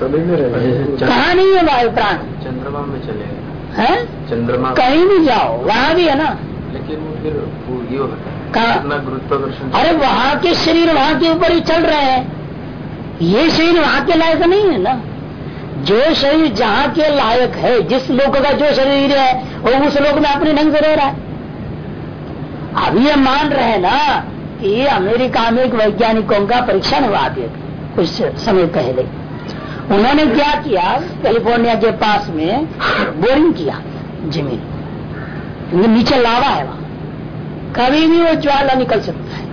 सभी में कहा नहीं है वायु प्राण? चंद्रमा में चले है? चंद्रमा कहीं भी जाओ वहाँ भी है ना। लेकिन फिर वो ये होता है कहाँ? गुरुत्वाकर्षण अरे वहाँ के शरीर वहाँ के ऊपर ही चल रहे हैं। ये शरीर वहाँ के लायक नहीं है ना। जो शरीर जहाँ के लायक है जिस लोक का जो शरीर है वो उस लोक में अपने ढंग से रह रहा है। अभी ये मान रहे ना कि अमेरिका में एक वैज्ञानिकों का परीक्षण हुआ अभी कुछ समय पहले। उन्होंने क्या किया? कैलिफ़ोर्निया के पास में बोरिंग किया ज़मीन। क्योंकि नीचे लावा है वहाँ। कभी भी वो ज्वाला निकल सकता है।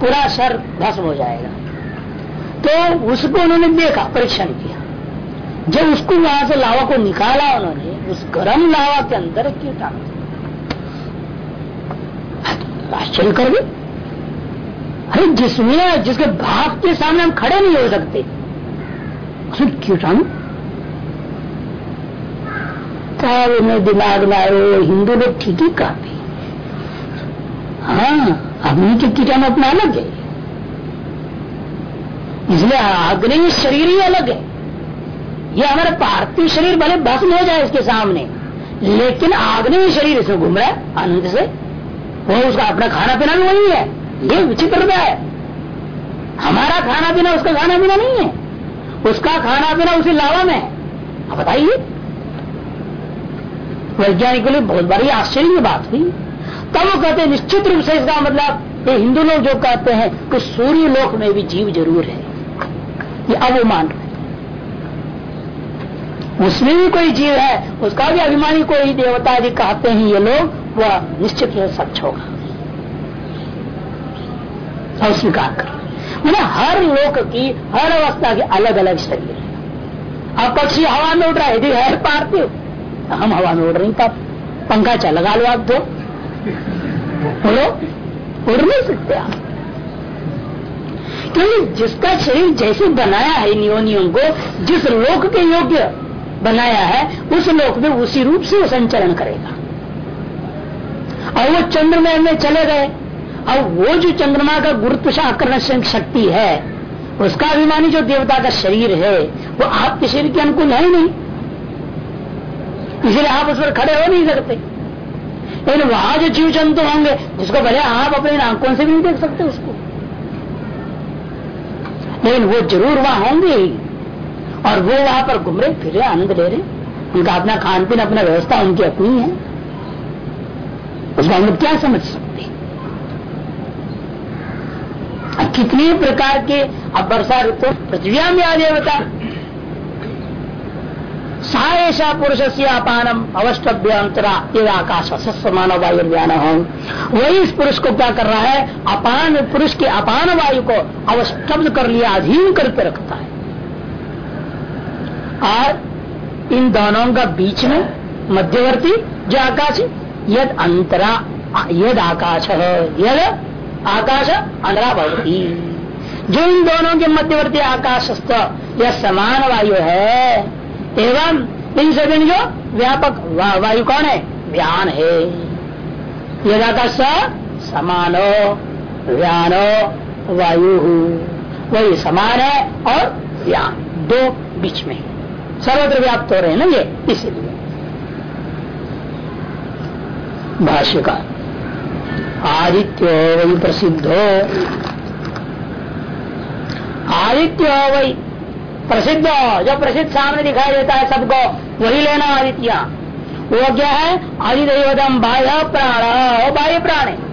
पूरा सर भस्म हो जाएगा। तो उसको उन्होंने देखा, परीक्षण किया। जब उसको वहाँ से लावा को निकाला उन्होंने, उस गर्म लावा के अंदर कीटाणु आश्चर्य कर गए। अरे जिसमें, जिसके भाव के सामने हम खड़े नहीं हो सकते। उसमें कीटाणु तब उन्हें दिमाग लाए, हिंदू लोग ठीक ही कहते हाँ। अग्नि के कीटाणु अपना अलग है? इसलिए अग्नि शरीर ही अलग है। ये हमारा पार्थिव शरीर भले भस्म हो जाए इसके सामने, लेकिन आग्नेय शरीर इसमें घूम रहा है, आनंद से। वो उसका अपना खाना पीना भी वही है, ये विचित्रता है। हमारा खाना पीना, उसका खाना पीना नहीं है। उसका खाना पीना उसी लावा में। अब बताइए। वैज्ञानिकों लिए बहुत बड़ी आश्चर्य की बात हुई तब वो कहते निश्चित रूप से इसका मतलब ये हिंदू लोग जो कहते हैं कि सूर्य लोक में भी जीव ज़रूर है। ये अब वो मान रहे उसमें भी कोई जीव है, उसका भी अभिमानी कोई देवता जी कहते हैं, ये लोग, वह निश्चित सच होगा। और स्वीकार कर। मैंने हर लोक की, हर अवस्था की अलग अलग शरीर है। अब पक्षी हवा में उड़ रहा है, यदि पार्थिव हम हवा में उड़ रही तब पंखा चल लगा लो आप तो बोलो उड़ नहीं सकते आप। क्योंकि जिसका शरीर जैसे बनाया है नियोनियों को, जिस लोक के योग्य बनाया है, उस लोक में उसी रूप से वो संचरण करेगा। और वो चंद्रमा में चले गए। अब वो जो चंद्रमा का गुरुत्व आकर्षण शक्ति है, उसका अभिमानी जो देवता का शरीर है, वो आपके शरीर के अनुकूल है नहीं। इसलिए आप उस पर खड़े हो नहीं सकते। लेकिन वहाँ जो जीव जंतु होंगे, जिसको भले आप अपने आँखों से भी नहीं देख सकते उसको। लेकिन वो ज़रूर वहाँ होंगे और वो वहाँ पर घूम रहे, फिर आनंद ले रहे। उनका अपना खान पीन अपना व्यवस्था उनकी अपनी है। उसको हम क्या समझ सकते कितने प्रकार के अब वर्षा ऋतु पृथ्वी में आ देवता सायशा पुरुष से अपानम अवस्टभ्य अंतरा ये आकाश मानव वायु ज्ञान वही इस पुरुष को क्या कर रहा है? अपान, पुरुष के अपान वायु को अवस्टब्ध कर लिया, अधीन करके रखता है। और इन दोनों का बीच में मध्यवर्ती जो आकाश यद अंतरा, यद आकाश है, यद आकाश अंतरा भवती जो इन दोनों के मध्यवर्ती आकाश यह समान वायु है एवं इन सभी जो व्यापक वा, वायु कौन है? व्यान है। यद आकाश समानो व्यानो वायु। वही समान है और व्यान दो बीच में। सर्वत्र व्याप्त हो रहे हैं ना ये इसीलिए। भाष्य का आदित्य वही प्रसिद्धो। आदित्य वही प्रसिद्ध, जो प्रसिद्ध सामने दिखाई देता है सबको, वही लेना आदित्य। वो क्या है? आदिदेवतम बाह्य प्राण बाह्य प्राण है।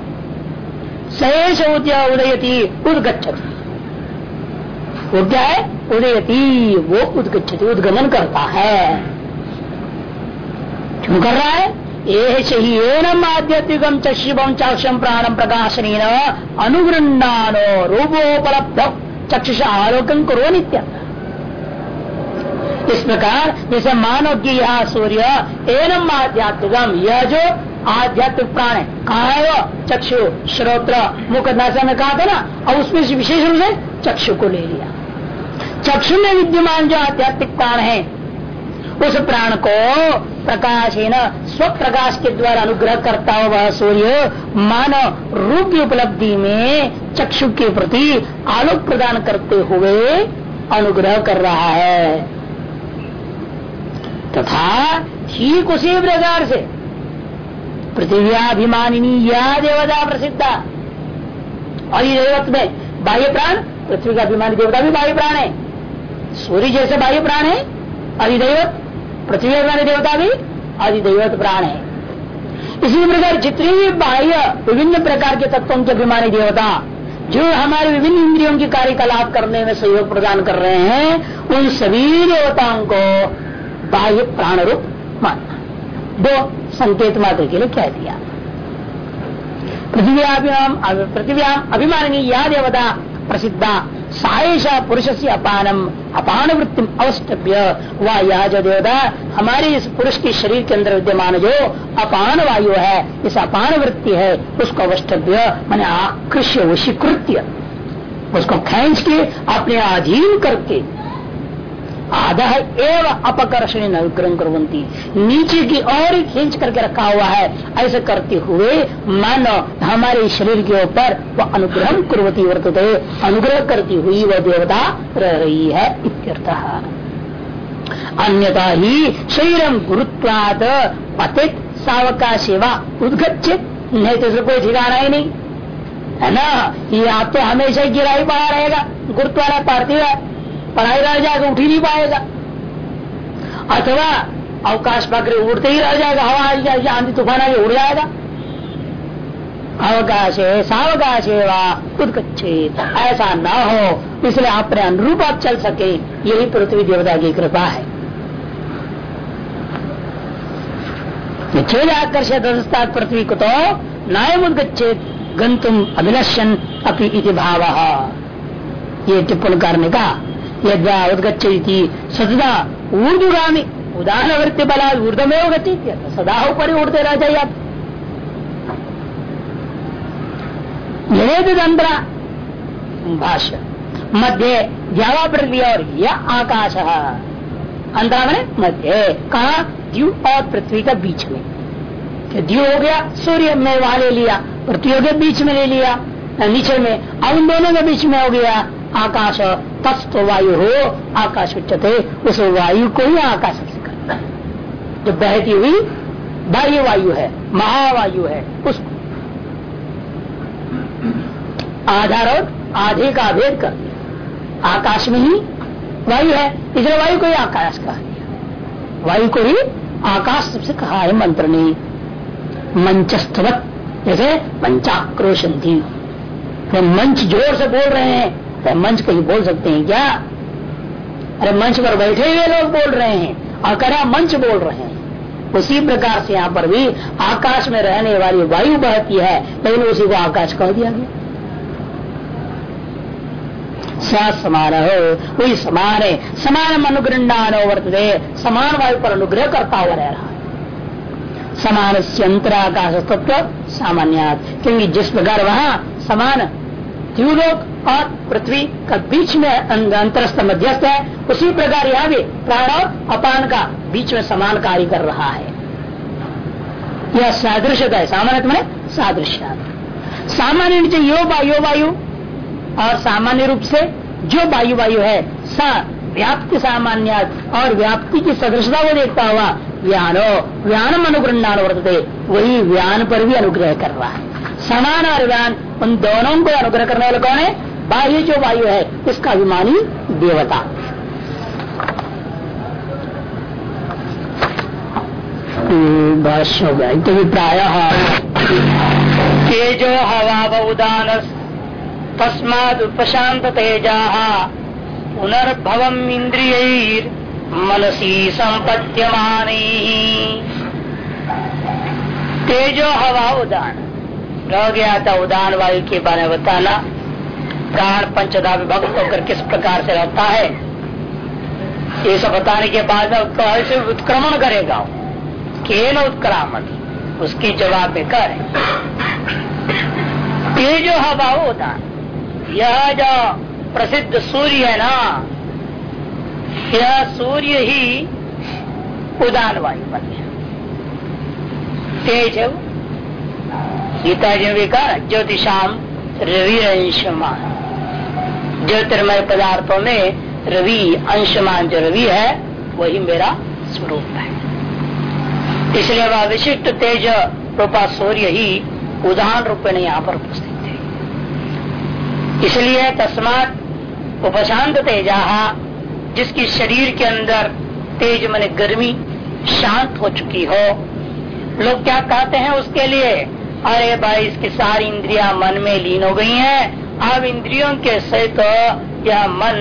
सहेश उदयती उदगछति वो क्या है? उदयती, वो उदगछति उद्गमन करता है। क्यों कर रहा है? एनम आध्यात्मिकम च शिवम चाक्षम प्राणम प्रकाशन अनुगृणानो रूपोपलब्ध। चक्षुष आलोकन करो नित्य इस प्रकार जैसे मानव की यह सूर्य एनम आध्यात्मिकम यह जो आध्यात्मिक प्राण। है कहा है वो? चक्षु, श्रोत्र मुख नाशा में कहा था ना? और उसमें विशेष रूप से चक्षु को ले लिया। चक्षु में विद्यमान जो आध्यात्मिक प्राण है, उस प्राण को प्रकाश है न स्व प्रकाश के द्वारा अनुग्रह करता हो वह सूर्य मानव रूप की उपलब्धि में चक्षु के प्रति आलोक प्रदान करते हुए अनुग्रह कर रहा है। तथा ठीक उसी प्रकार से पृथ्व्याभिमानिनी यह देवता प्रसिद्ध। अधिदेवत में बाह्य प्राण, पृथ्वी का अभिमानी देवता भी बाह्य प्राण है। सूर्य जैसे बाह्य प्राण है अधिदेवत पृथ्वी अभिमानी देवता भी अधिदेवत प्राण है। इसी प्रकार जितने भी बाह्य विभिन्न प्रकार के तत्वों के अभिमानी देवता, जो हमारे विभिन्न इंद्रियों की कार्यकलाप करने में सहयोग प्रदान कर रहे हैं, उन सभी देवताओं को बाह्य प्राण रूप मानना। दो संकेत मात्र के लिए कह दिया। पृथ्वी पृथ्वी अभिमानी या देवता प्रसिद्धा। सायशा पुरुष से अपानम। अपान वृत्ति अवस्टभ्य वह यह जो देवता, हमारे इस पुरुष के शरीर के अंदर विद्यमान जो अपान वायु है, इस अपान वृत्ति है, उसको अवस्टभ्य मैंने आकृष्य वशीकृत्य उसको खेच के, अपने अधीन करके। आधा एवं अपकर्षण अनुग्रह करवंती नीचे की और ही खींच करके रखा हुआ है। ऐसे करते हुए मानो हमारे शरीर के ऊपर वह अनुग्रह कुरवती वर्तते। अनुग्रह करती हुई वह देवता रह रही है इत्यर्थ। अन्यथा ही शरीरम गुरुत्वाद पतित सावका सेवा उदगछित नहीं तो कोई ठिकाना ही नहीं। है ना? ये आप तो हमेशा गिरा ही पड़ा रहेगा गुरुत्वारा पार्थिव है। पढ़ाई रह जाएगा, उठ ही नहीं पाएगा। अथवा अवकाश पकड़े उड़ते ही रह जाएगा, हवा आ जाएगी, आंधी तूफ़ान आगे उड़ जाएगा। अवकाश है सावकाश है वाह उत्कच्छेद, ऐसा ना हो, इसलिए अपने अनुरूप आप चल सके, यही पृथ्वी देवता की कृपा है। छेद आकर्षित पृथ्वी को तो नायम उदगछेद गंतुम अभिलषण अपनी भाव। ये टिप्पण करने का यद्वा उदगछती सदा ऊर्दुगामी उदाहरण वृत्ति बला ऊर्धमेव गति सदा ऊपर उड़ते रह जाइए आप भाष्य। मध्य द्यावा पृथ्वी और यह आकाश। अंतरा मैंने मध्य कहा द्यू और पृथ्वी का बीच में। द्यू हो गया, सूर्य में वहाँ ले लिया, पृथ्वी हो गया, बीच में ले लिया नीचे में अब दोनों के बीच में हो गया। आकाश तत्व वायु हो, आकाश उच्चते उस वायु को ही आकाश से करता है। जो बहती हुई बाह्य वायु है, महावायु है उसको आधार और आधे का भेद कर दिया। आकाश में ही वायु है इसलिए वायु को ही आकाश कहा दिया वायु को ही आकाश सबसे कहा है, मंत्र ने। मंचस्तवत, जैसे पंचाक्रोशन थी तो मंच ज़ोर से बोल रहे हैं तो मंच कहीं बोल सकते हैं, क्या? अरे, मंच पर बैठे हुए लोग बोल रहे हैं और करा मंच बोल रहे हैं। उसी प्रकार से यहाँ पर भी आकाश में रहने वाली वायु बहती है लेकिन उसी को आकाश कह दिया गया। समान हो वही समान है, समान अनुग्रहण वर्तते, समान वायु पर अनुग्रह करता हुआ रह रहा है। समान से अंतराकाश तत्व सामान्य क्योंकि जिस प्रकार वहाँ समान द्यूलोक और पृथ्वी का बीच में अंतरस्थ मध्यस्थ है। उसी प्रकार यह भी प्राण और अपान का बीच में समान कार्य कर रहा है। यह सादृश्य है। सामान्य मैंने सादृश्य सामान्य नीचे यो वायु वायु। और सामान्य रूप से जो वायु वायु है, सा व्याप्ति सामान्य और व्याप्ति की सदृशता को देखता हुआ व्यानो व्यानम अनुग्रहण वर्तते। वही व्यान पर भी अनुग्रह कर रहा है। समान और व्यान उन दोनों को अनुग्रह करने वाले कौन है? बाह्य जो वायु है, इसका अभिमानी देवता। भाष्य प्राय तेजो हवा बहुदान, तस्माद उपशांत तेजा पुनर्भव इंद्रिय मनसी संपद्यमान तेजो हवा उदान रह गया था उदान वायु के बारे में बताना। प्राण पंचदा विभक्त होकर किस प्रकार से रहता है? ये सब बताने के बाद उत्क्रमण करेगा। केन उत्क्रामण? उसकी जवाब में कर ये जो हवा होता यह जो प्रसिद्ध सूर्य है ना, यह सूर्य ही उदान वायु बन गया। तेज है गीता जी भी कहा, ज्योतिषाम रवि अंशमान ज्योतिर्मय पदार्थों में रवि अंशमान जो रवि है, वही मेरा स्वरूप है। इसलिए वह विशिष्ट तेज रूपा सूर्य ही उदाहरण रूप में यहाँ पर उपस्थित थे। इसलिए तस्मात उपशांत तेजा जिसकी शरीर के अंदर तेज मन गर्मी शांत हो चुकी हो, लोग क्या कहते हैं उसके लिए? अरे भाई, इसकी सारी इंद्रिया मन में लीन हो गई हैं। अब इंद्रियों के सहित तो यह मन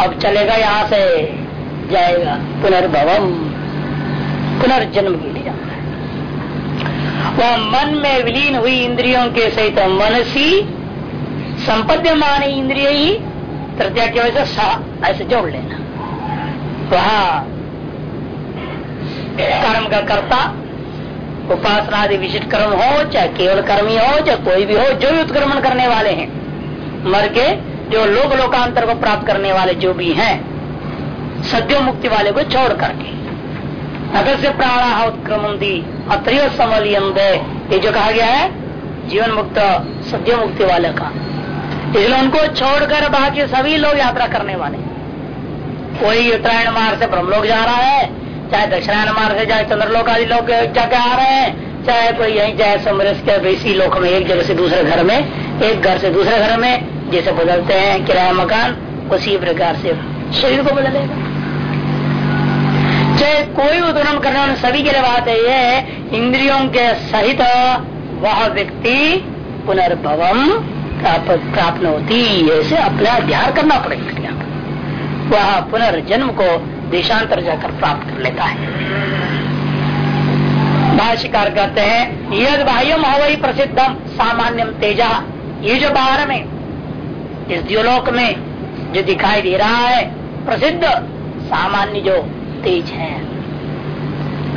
अब चलेगा यहाँ से, जाएगा। पुनर्भवम, पुनर्जन्म के लिए जाता है। वह मन में विलीन हुई इंद्रियों के सहित तो मनसी संपद्य माने इंद्रिय ही, तृतीया की वजह से, ऐसे जोड़ लेना। वहा कर्म का कर्ता उपासना आदि विशिष्ट कर्म हो, चाहे केवल कर्मी हो, चाहे कोई भी हो, जो भी उत्क्रमण करने वाले हैं, मर के जो लोक लोकांतर को प्राप्त करने वाले जो भी हैं, सद्यो मुक्ति वाले को छोड़ करके। से प्राणा उत्क्रमण दी अत्रिय समलियम ये जो कहा गया है, जीवन मुक्त, सद्यो मुक्ति वाले का। इसलिए उनको छोड़कर बाकी सभी लोग यात्रा करने वाले कोई उत्तरायण मार्ग से ब्रह्मलोक जा रहा है चाहे दक्षिणायन मार्ग से, चाहे चंद्रलोक आदि लोग जाके आ रहे हैं, चाहे कोई यही, चाहे समरस के इसी लोक में, एक जगह से दूसरे घर में, एक घर से दूसरे घर में, जैसे बदलते हैं किराया मकान, उसी प्रकार से शरीर को बदलेगा चाहे कोई उत्तरम करने वाले सभी के लिए बात है, ये इंद्रियों के सहित वह व्यक्ति पुनर्भवम प्राप्त होती ऐसे अपना ध्यान करना पड़ेगा। वह पुनर्जन्म को देशांतर जाकर प्राप्त कर लेता है। भाष्यकार कहते हैं, यद बाह्यम हवई प्रसिद्धम सामान्यम तेजा। ये जो बाहर में, इस द्योलोक में जो दिखाई दे रहा है, प्रसिद्ध सामान्य जो तेज है।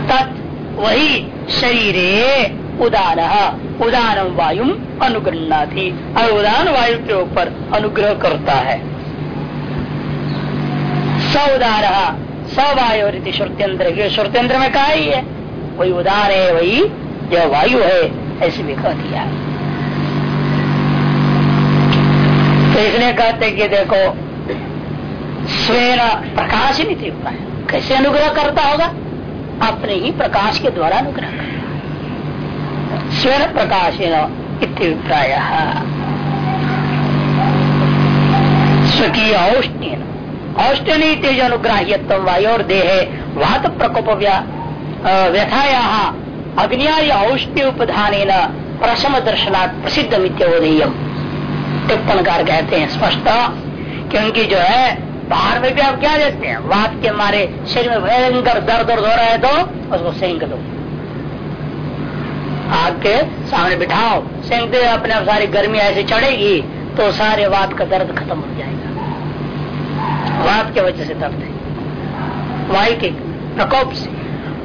तत् वही शरीरे उदान उदान वायु अनुग्रह थी और उदान वायु के ऊपर अनुग्रह करता है। स उदार स वायु रीति श्रुत्यंत्र श्रुत्यंत्र में कहा ही है? वही उदार है, वही जो वायु है, ऐसे भी कह दिया। तो इसलिए कहते कि देखो स्वेन प्रकाश है कैसे अनुग्रह करता होगा? अपने ही प्रकाश के द्वारा अनुग्रह करता स्वेन प्रकाश इत्यभिप्राय स्वकीय औष्ण्य औष्टनी तेज अनुग्राह्यत्व वायोर देह वात प्रकोप व्यथाया अग्निया औष्ण्य उपधान प्रशम दर्शनात् प्रसिद्ध मित्योदयम टिप्पणकार कहते हैं, स्पष्ट, क्योंकि जो है, बाहर में भी आप क्या देखते हैं? वात के मारे शरीर में भयंकर दर्द और हो रहा है तो उसको सेंक दो। आग के सामने बिठाओ सेंकते अपने आप सारी गर्मी ऐसे चढ़ेगी तो सारे वात का दर्द खत्म हो जाएगा। वात के वजह से दर्द है। वायु के प्रकोप से।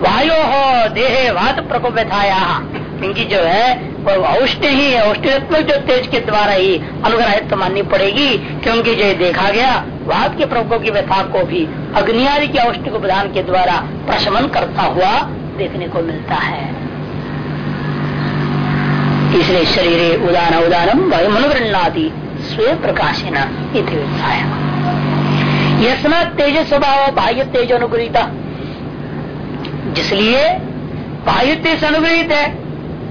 वायु हो देह वात प्रकोप व्यथाया क्योंकि जो है, वो औष्ण ही औष्ण्यात्मक जो तेज के द्वारा ही अनुग्रहित माननी पड़ेगी। क्योंकि जो देखा गया, वात के प्रकोप की व्यथा को भी अग्नियादि के औष्ण को प्रदान के द्वारा प्रशमन करता हुआ देखने को मिलता है। इसलिए शरीर उदान उदानम वायु अनुग्रहणादि स्वयं प्रकाशन इतिहाया यशना तेज स्वभाव, बाह्य तेज अनुग्रहित। जिसलिए बाह्य तेज अनुग्रहित है,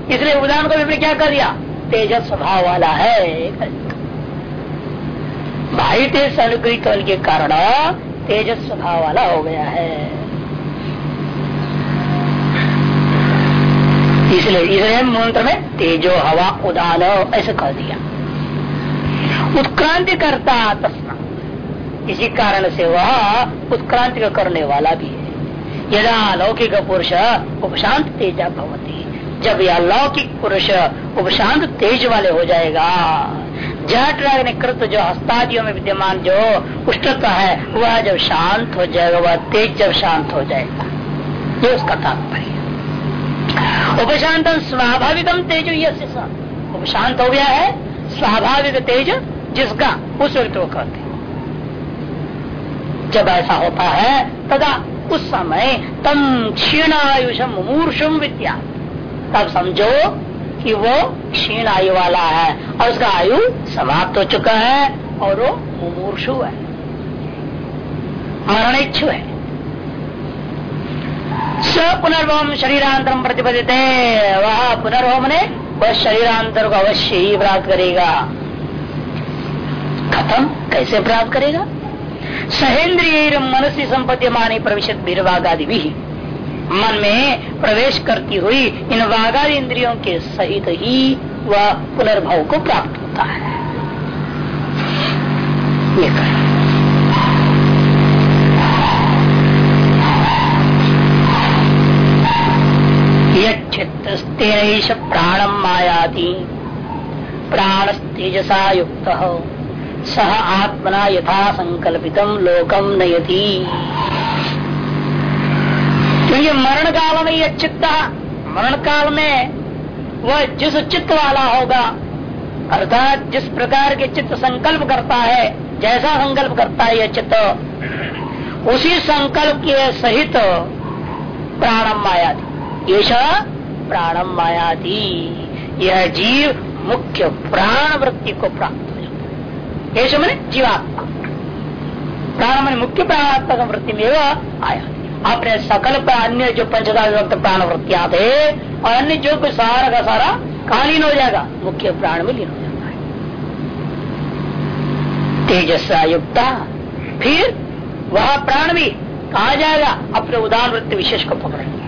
इसलिए उदाहरण को भी क्या कर दिया? तेज स्वभाव वाला है। बाह्य तेज अनुग्रहित होने के कारण तेज स्वभाव वाला हो गया है। इसलिए इसलिए मंत्र में तेजो हवा उदान ऐसे कह दिया। उत्क्रांति करता तस्मा। इसी कारण से वह उत्क्रांति का करने वाला भी है। यदा अलौकिक पुरुष उपशांत तेजा भवती, जब यह अलौकिक पुरुष उपशांत तेज वाले हो जाएगा, जट कृत जो हस्तादियों में विद्यमान जो उष्णता है, वह जब शांत हो जाएगा, वह तेज जब शांत हो जाएगा। ये उसका तात्पर्य उपशांत स्वाभाविकम तेज उपशांत हो गया है, स्वाभाविक तेज जिसका उस व्यक्ति को कहते जब ऐसा होता है, तदा उस समय तम क्षीण आयुषम विद्या। तब समझो कि वो क्षीण आयु वाला है और उसका आयु समाप्त हो चुका है और वो मुमूर्षु है। मरण इच्छु है। स पुनर्भव शरीरांतरम प्रतिपदित वह पुनर्भव ने वह शरीरांतर को अवश्य ही प्राप्त करेगा। खत्म कैसे प्राप्त करेगा? सहेन्द्रिय मनसी संपत्ति मानी प्रविशत बीरवागादि भी मन में प्रवेश करती हुई इन वागादि इंद्रियों के सहित ही वह पुनर्भाव को प्राप्त होता है। ये कर यित्तेश प्राणम मायाति प्राण तेजसा युक्त। सह आत्मना यथा संकल्पित लोकम नयति। क्योंकि मरण काल में यह चित्त, मरण काल में वह जिस चित्त वाला होगा, अर्थात जिस प्रकार के चित्त संकल्प करता है, जैसा संकल्प करता है यह चित्त, उसी संकल्प के सहित प्राणम मायाति। ये प्राणम मायादि यह जीव मुख्य प्राण वृत्ति को प्राप्त हो मैंने जीवात्मा। प्राण मैंने मुख्य प्राणात्मक वृत्ति में आया। अपने सकल पर अन्य जो पंचदा विभक्त प्राण वृत्तियाँ थे और अन्य जो कुछ सारा का सारा कालीन हो जाएगा, मुख्य प्राण में लीन हो जाता है। तेजस युक्ता फिर वह प्राण भी कहा जाएगा? अपने उदान वृत्ति विशेष को पकड़ेंगे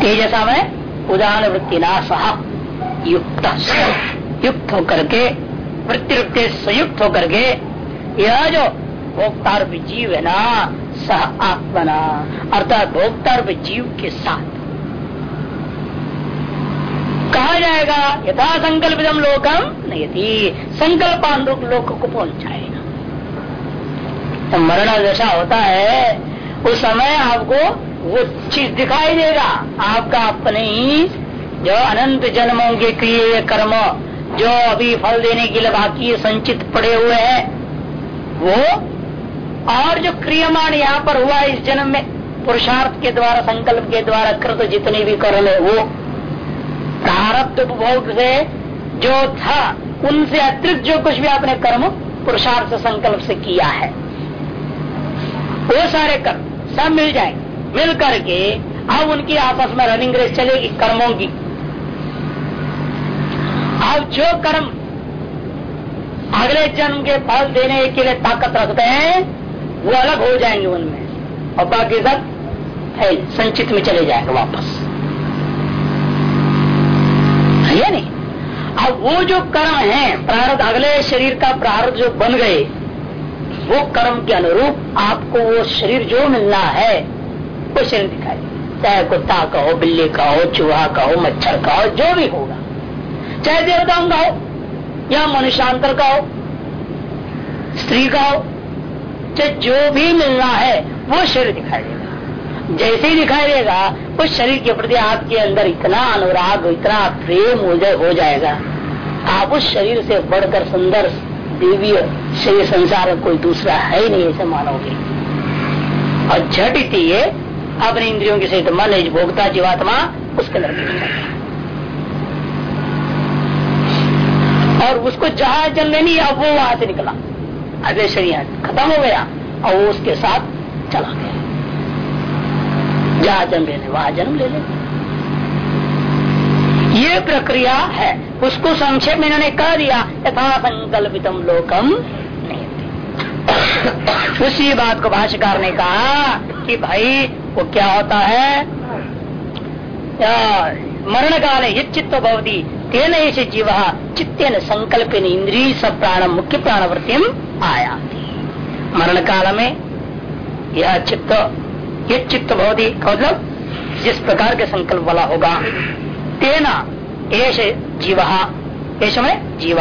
तेजसा में उदान वृत्ति सह युक्त युक्त होकर के वृत्ति वृत्ति संयुक्त होकर के यह जो भोक्तार जीव है ना, सह आत्मना अर्थात भोक्तार जीव के साथ। कहा जाएगा, यथा संकल्पित लोकम नहीं थी संकल्पानुरूप लोक को पहुंचाएगा। तो मरण दशा होता है, उस समय आपको वो चीज़ दिखाई देगा। आपका अपने ही जो अनंत जन्मों के क्रिय कर्म जो अभी फल देने के लिए बाकी संचित पड़े हुए हैं, वो और जो क्रियमान यहाँ पर हुआ इस जन्म में, पुरुषार्थ के द्वारा, संकल्प के द्वारा, कृत जितने भी कर्म है, वो प्रारब्ध उपभोग से जो था, उनसे अतिरिक्त जो कुछ भी आपने कर्म, पुरुषार्थ संकल्प से किया है। वो सारे कर्म सब मिल जाएँगे। मिल करके अब उनकी आपस में रनिंग रेस चलेगी कर्मों की। अब जो कर्म अगले जन्म के फल देने के लिए ताकत रखते हैं, वो अलग हो जाएँगे उनमें। और बाकी सब फैल, संचित में चले जाएँगे वापस। है नहीं? अब वो जो कर्म है, प्रारब्ध, अगले शरीर का प्रारब्ध जो बन गए, वो कर्म के अनुरूप आपको वो शरीर जो मिलना है, वो शरीर दिखाई चाहे कुत्ता का हो बिल्ली का हो चूहा का हो मच्छर का हो जो भी होगा। चाहे देवताओं का हो, या मनुष्यांतर का हो, स्त्री का हो, चाहे जो भी मिलना है, वो शरीर दिखाई देगा। जैसे ही दिखाई देगा, उस शरीर के प्रति आपके अंदर इतना अनुराग, इतना प्रेम हो जाएगा। आप उस शरीर से बढ़कर सुंदर, दिव्य शरीर संसार कोई दूसरा है ही नहीं, ऐसे मानोगे। और झट ये, अपने इंद्रियों के सहित मन भोगता जीवात्मा, उसके अंदर और उसको जहाँ जन्म लेनी, अब वो वहाँ से निकला। अजय शरीर खत्म हो गया। और वो उसके साथ चला गया। जहाँ जन्म लेने, वहाँ जन्म ले ले ये प्रक्रिया है। उसको संक्षेप में इन्होंने कह दिया, यथा संकल्पितम लोकम उसी बात को भाष्यकार ने कहा कि भाई, वो क्या होता है? मरण काल ये चित्त भवती। तेन ऐसे जीव चित्तेन संकल्प इंद्रिय सब प्राण मुख्य प्राणवृत्ति आया मरण काल में यह चित्त ये चित्त भवती मतलब जिस प्रकार के संकल्प वाला होगा, तेना ऐसे जीव ऐसे में जीव,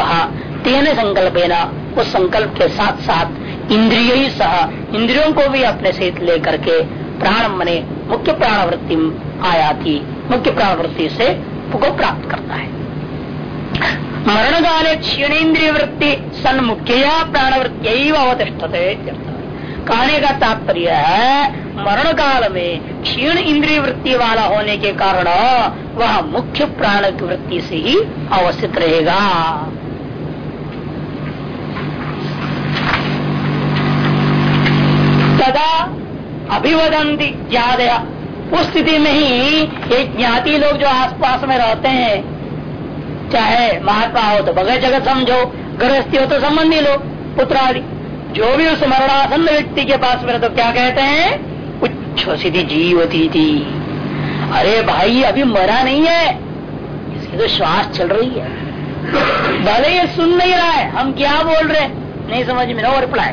तेन संकल्प उस संकल्प के साथ साथ इंद्रिय ही सह इंद्रियों को भी अपने सहित लेकर के प्राण मने मुख्य प्राणवृत्ति आया थी मुख्य प्राणवृत्ति से को प्राप्त करता है। मरण काले क्षीणेन्द्रिय वृत्ति सन मुख्य प्राणवृत्ति अवतिष्ठते कहने का तात्पर्य है मरण काल में क्षीण इंद्रिय वृत्ति वाला होने के कारण वह मुख्य प्राण की वृत्ति से ही अवस्थित रहेगा तदा अभिवदंती ज़्यादा उस स्थिति में ही एक ज्ञाति लोग जो आसपास में रहते हैं चाहे महात्मा हो तो बगैर जगत समझो, गृहस्थी हो तो संबंधी लो पुत्र आदि जो भी उस मरणासन व्यक्ति के पास में तो क्या कहते हैं? उच्छ्वसिति जीवती थी अरे भाई, अभी मरा नहीं है। इसकी तो श्वास चल रही है। भले ये सुन नहीं रहा है, हम क्या बोल रहे हैं? नहीं समझ में नो रिप्लाई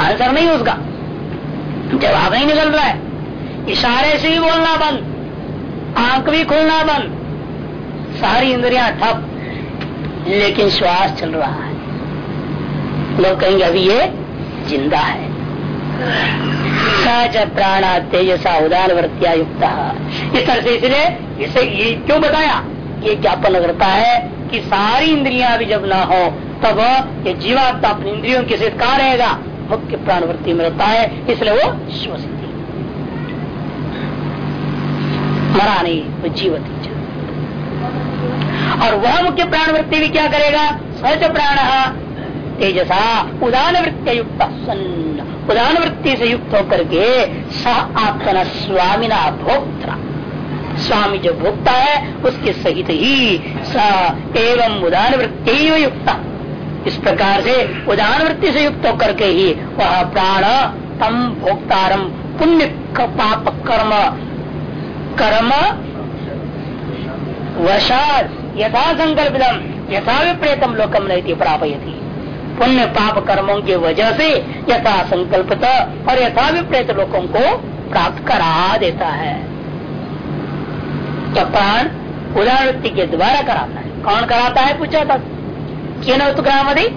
आंसर नहीं उसका। जवाब नहीं निकल रहा है। इशारे से ही बोलना बंद। आँख भी खोलना बंद। सारी इंद्रियाँ ठप, लेकिन श्वास चल रहा है। लोग कहेंगे, अभी ये ज़िंदा है। सच प्राणा तेजसा उदान वृत्तिया युक्त। इस तरह से इसलिए इसे ये क्यों बताया? ये ज्ञापन करता है कि सारी इंद्रियाँ भी जब ना हो, तब ये जीवात्मा अपनी इंद्रियों के साथ कहा रहेगा? मुख्य प्राणवृत्ति में रहता है, इसलिए वो श्वसित मरा नहीं, वो जीवती और वह मुख्य प्राण वृत्ति भी क्या करेगा? सच प्राण तेजसा उदान वृत्ति युक्त सन्न उदान वृत्ति से युक्त होकर के सह आत्मना स्वामी ना भोक्ता स्वामी जो भोक्ता है, उसके सहित ही स एवं उदान वृत्ति युक्त। इस प्रकार से उदान वृत्ति से युक्त होकर के ही वह प्राण तम भोक्तारम पुण्य पाप कर्म। कर्म वशाद यथा संकल्पितम यथा विप्रेतम लोकम नहीं प्रापयती। पुण्य पाप कर्मों की वजह से यथा संकल्पित और यथा विप्रेत लोगों को प्राप्त करा देता है। तो प्राण उदाहरण के द्वारा कराता है, कौन कराता है पूछा था? किन उत्क्रामदि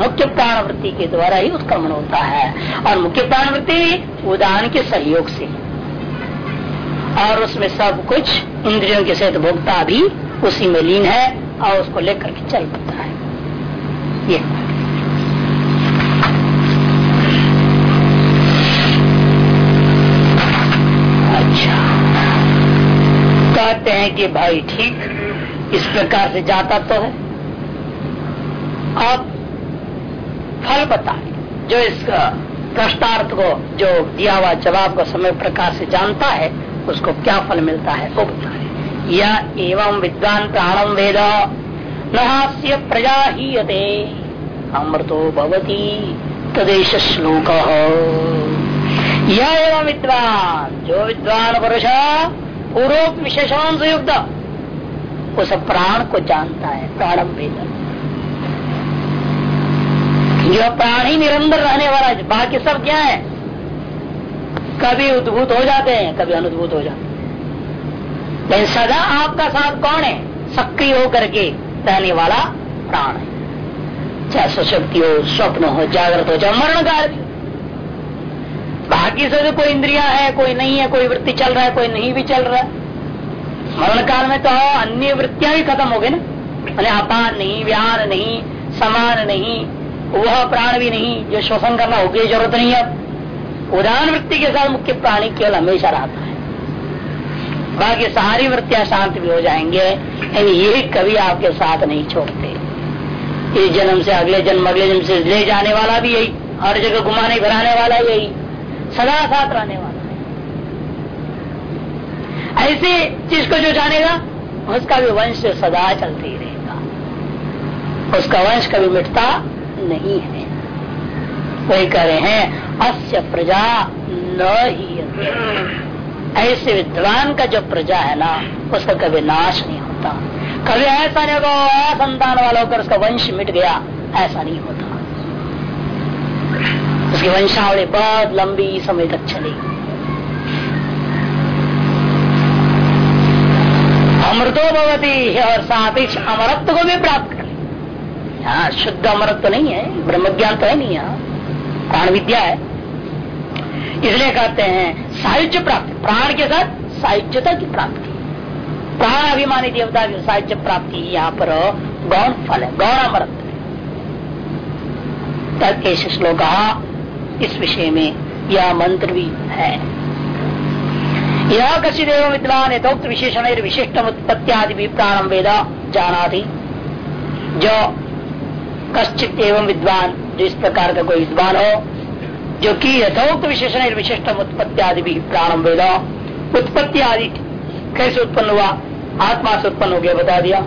मुख्य प्राण वृत्ति के द्वारा ही उत्क्रमण होता है। और मुख्य प्राण वृत्ति उदाहरण के सहयोग से। और उसमें सब कुछ इंद्रियों के सहित भोक्ता भी उसी में लीन है और उसको लेकर के चल पड़ता है। ये। अच्छा। कहते हैं कि भाई ठीक, इस प्रकार से जाता तो है। अब फल बताए, जो इस प्रश्नार्थ को, जो दिया हुआ जवाब को समय प्रकार से जानता है उसको क्या फल मिलता है? वो बताए या एवं विद्वान प्राणम वेद, नहास्य प्रजा हीयते अमृतो भवती तदेश श्लोक यह एवं विद्वान, जो विद्वान पुरुष पूर्व विशेषण से युक्त उस प्राण को जानता है प्राणम वेद। जो प्राण ही निरंतर रहने वाला बाकी सब क्या है? कभी उद्भूत हो जाते हैं, कभी अनुद्भूत हो जाते हैं। लेकिन सदा आपका साथ कौन है? सक्रिय होकर के रहने वाला प्राण है। चाहे सशक्ति हो, स्वप्न हो, जागृत हो, चाहे मरण काल भी बाकी से कोई इंद्रिया है, कोई नहीं है, कोई वृत्ति चल रहा है, कोई नहीं भी चल रहा है। मरण काल में तो अन्य वृत्तियाँ भी खत्म हो गई ना। मैंने अपान नहीं, व्यान नहीं, समान नहीं, वह प्राण भी नहीं, जो शोषण करना होगी ज़रूरत नहीं है उदान वृत्ति के साथ मुख्य प्राणी केवल हमेशा रहता है बाकी सारी वृत्तियाँ शांत भी हो जाएँगे लेकिन ये कभी आपके साथ नहीं छोड़ते। इस जन्म से अगले जन्म अगले जन्म से ले जाने वाला भी यही, हर जगह घुमाने फिराने वाला यही, सदा साथ रहने वाला। है ऐसे चीज़ को जो जानेगा, उसका भी वंश सदा चलते ही रहेगा। उसका वंश कभी मिटता नहीं है। वही कह रहे हैं, अस्य प्रजा न ही ऐसे विद्वान का जो प्रजा है ना, उसका कभी नाश नहीं होता। कभी ऐसा नहीं होगा संतान वाला होकर उसका वंश मिट गया। ऐसा नहीं होता। उसकी वंशावली बहुत लंबी समय तक चलेगी अमृतो भवती, और सापेक्ष अमरत्व को भी प्राप्त कर शुद्ध अमरत्व नहीं है ब्रह्म ज्ञान तो है नहीं यहाँ। प्राण विद्या है। इसलिए कहते हैं, साहित्य प्राप्ति, प्राण के साथ साहित्यता की प्राप्ति। प्राण अभिमानी देवता की साहित्य प्राप्ति यहाँ पर गौण फल है, गौण अमृत। तक श्लोक इस विषय में यह मंत्र भी है। यह कशिद एवं विद्वान यथोक्त विशेषण विशिष्ट उत्पत्तियादि भी प्राणम वेदा जाना जो कश्चित एवं विद्वान जो इस प्रकार का कोई विद्वान हो, जो कि यथोक्त विशेषण विशिष्ट उत्पत्ति आदि भी प्राणम वेदा, उत्पत्ति आदि कैसे उत्पन्न हुआ? आत्मा से उत्पन्न हो गया, बता दिया।